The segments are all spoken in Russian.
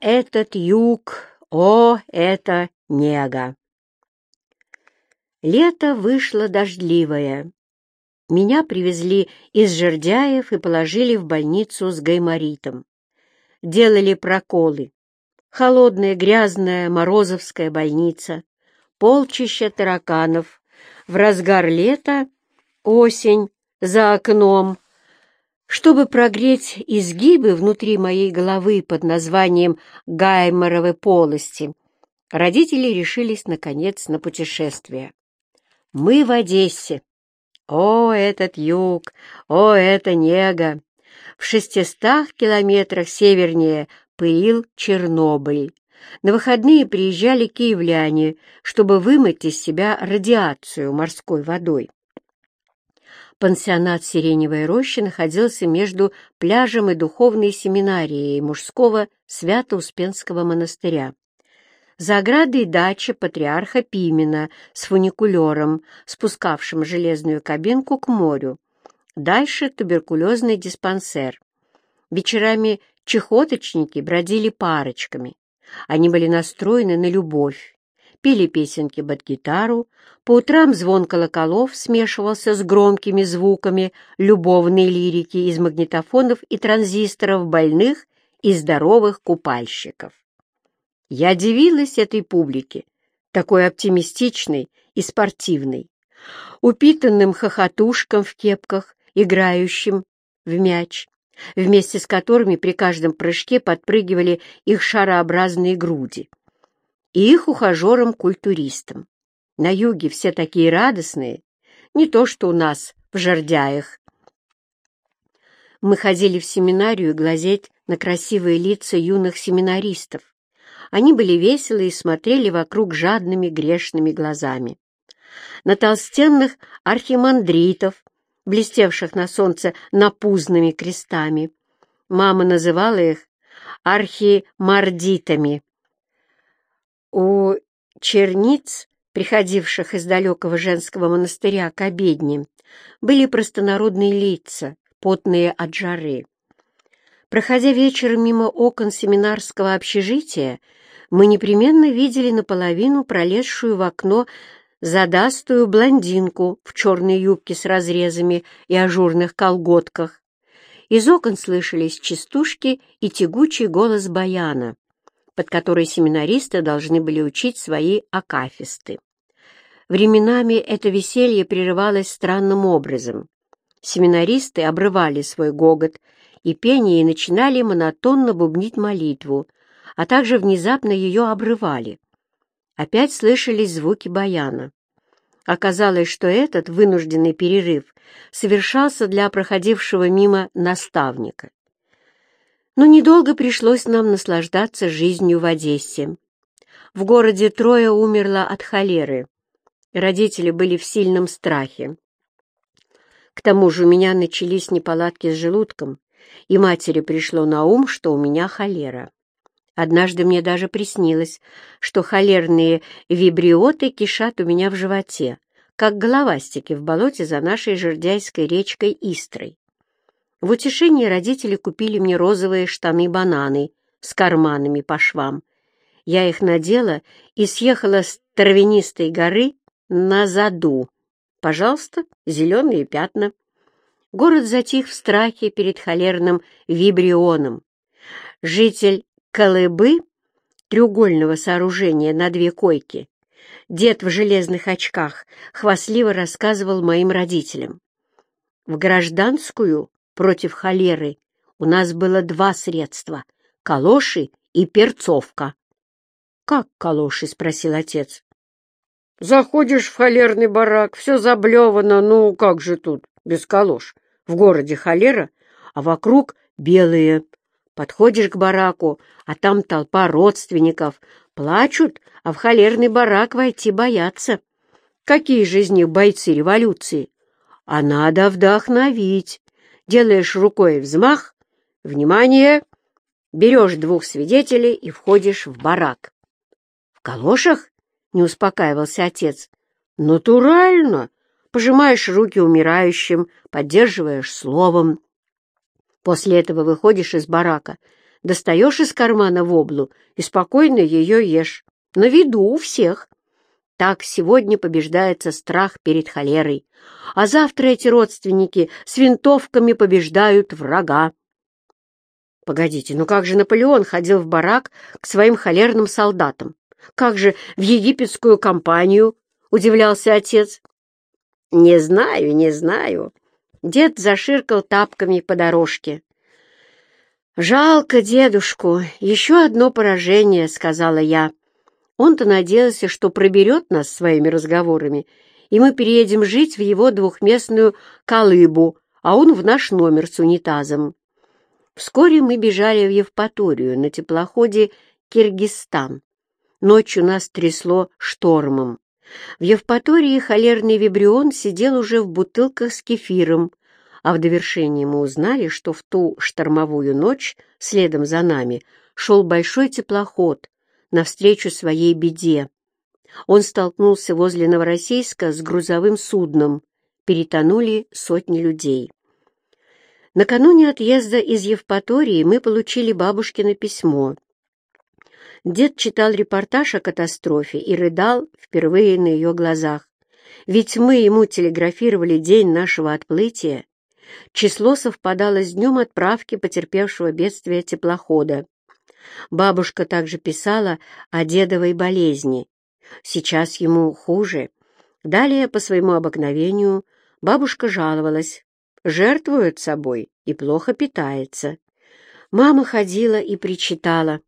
этот юг, о, это нега! Лето вышло дождливое. Меня привезли из Жердяев и положили в больницу с гайморитом. Делали проколы. Холодная, грязная Морозовская больница, полчища тараканов. В разгар лета, осень, за окном. Чтобы прогреть изгибы внутри моей головы под названием Гайморовы полости, родители решились, наконец, на путешествие. Мы в Одессе. О, этот юг! О, это нега! В шестистах километрах севернее пылил Чернобыль. На выходные приезжали киевляне, чтобы вымыть из себя радиацию морской водой. Пансионат «Сиреневая роща» находился между пляжем и духовной семинарией мужского Свято-Успенского монастыря. За оградой дача патриарха Пимена с фуникулером, спускавшим железную кабинку к морю. Дальше туберкулезный диспансер. Вечерами чехоточники бродили парочками. Они были настроены на любовь, пели песенки под гитару, по утрам звон колоколов смешивался с громкими звуками любовной лирики из магнитофонов и транзисторов больных и здоровых купальщиков. Я дивилась этой публике, такой оптимистичной и спортивной, упитанным хохотушкам в кепках, играющим в мяч, вместе с которыми при каждом прыжке подпрыгивали их шарообразные груди и их ухажерам-культуристам. На юге все такие радостные, не то что у нас в Жордяях. Мы ходили в семинарию глазеть на красивые лица юных семинаристов. Они были веселы и смотрели вокруг жадными грешными глазами. На толстенных архимандритов, блестевших на солнце напузными крестами. Мама называла их архимардитами. У черниц, приходивших из далекого женского монастыря к обедне, были простонародные лица, потные от жары. Проходя вечером мимо окон семинарского общежития, мы непременно видели наполовину пролезшую в окно задастую блондинку в черной юбке с разрезами и ажурных колготках. Из окон слышались частушки и тягучий голос баяна под которой семинаристы должны были учить свои акафисты. Временами это веселье прерывалось странным образом. Семинаристы обрывали свой гогот и пение и начинали монотонно бубнить молитву, а также внезапно ее обрывали. Опять слышались звуки баяна. Оказалось, что этот вынужденный перерыв совершался для проходившего мимо наставника. Но недолго пришлось нам наслаждаться жизнью в Одессе. В городе трое умерло от холеры. Родители были в сильном страхе. К тому же у меня начались неполадки с желудком, и матери пришло на ум, что у меня холера. Однажды мне даже приснилось, что холерные вибриоты кишат у меня в животе, как головастики в болоте за нашей жердяйской речкой Истрой. В утешение родители купили мне розовые штаны-бананы с карманами по швам. Я их надела и съехала с травянистой горы на заду. Пожалуйста, зеленые пятна. Город затих в страхе перед холерным вибрионом. Житель Колыбы, треугольного сооружения на две койки, дед в железных очках, хвастливо рассказывал моим родителям. В гражданскую против холеры у нас было два средства — калоши и перцовка. — Как калоши? — спросил отец. — Заходишь в холерный барак, все заблевано, ну как же тут, без калош? В городе холера, а вокруг белые. Подходишь к бараку, а там толпа родственников. Плачут, а в холерный барак войти боятся. Какие же из них бойцы революции? А надо вдохновить делаешь рукой взмах, внимание, берешь двух свидетелей и входишь в барак. — В калошах? — не успокаивался отец. — Натурально! Пожимаешь руки умирающим, поддерживаешь словом. После этого выходишь из барака, Достаешь из кармана воблу и спокойно ее ешь. На виду у всех. Так сегодня побеждается страх перед холерой, а завтра эти родственники с винтовками побеждают врага. Погодите, ну как же Наполеон ходил в барак к своим холерным солдатам? Как же в египетскую компанию? Удивлялся отец. Не знаю, не знаю. Дед заширкал тапками по дорожке. «Жалко дедушку. Еще одно поражение», — сказала я. Он-то надеялся, что проберет нас своими разговорами, и мы переедем жить в его двухместную колыбу, а он в наш номер с унитазом. Вскоре мы бежали в Евпаторию на теплоходе «Киргизстан». Ночью нас трясло штормом. В Евпатории холерный вибрион сидел уже в бутылках с кефиром, а в довершении мы узнали, что в ту штормовую ночь следом за нами шел большой теплоход навстречу своей беде. Он столкнулся возле Новороссийска с грузовым судном. Перетонули сотни людей. Накануне отъезда из Евпатории мы получили бабушкино письмо. Дед читал репортаж о катастрофе и рыдал впервые на ее глазах. Ведь мы ему телеграфировали день нашего отплытия. Число совпадало с днем отправки потерпевшего бедствия теплохода. Бабушка также писала о дедовой болезни. Сейчас ему хуже. Далее, по своему обыкновению, бабушка жаловалась. Жертвует собой и плохо питается. Мама ходила и причитала.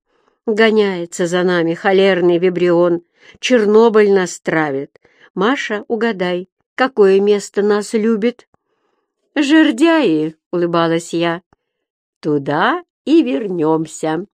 Гоняется за нами холерный вибрион. Чернобыль нас травит. Маша, угадай, какое место нас любит? «Жердяи!» — улыбалась я. «Туда и вернемся».